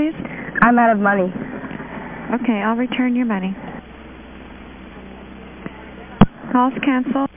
please? I'm out of money. Okay, I'll return your money. Call's canceled.